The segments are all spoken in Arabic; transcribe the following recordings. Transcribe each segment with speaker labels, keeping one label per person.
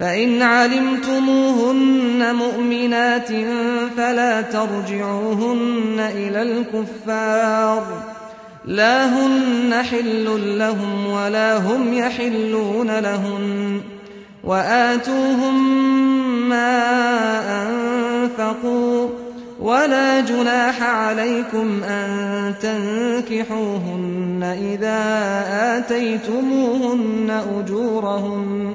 Speaker 1: فإن علمتموهن مؤمنات فلا ترجعوهن إلى الكفار لا هن حل لهم ولا هم يحلون لهم وآتوهم ما أنفقوا ولا جناح عليكم أن تنكحوهن إذا آتيتموهن أجورهم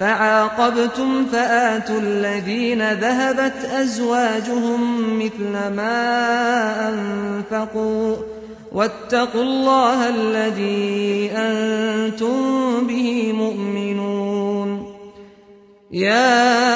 Speaker 1: فعاقبتم فآتوا الذين ذهبت أزواجهم مثل ما أنفقوا واتقوا الله الذي أنتم به مؤمنون. يا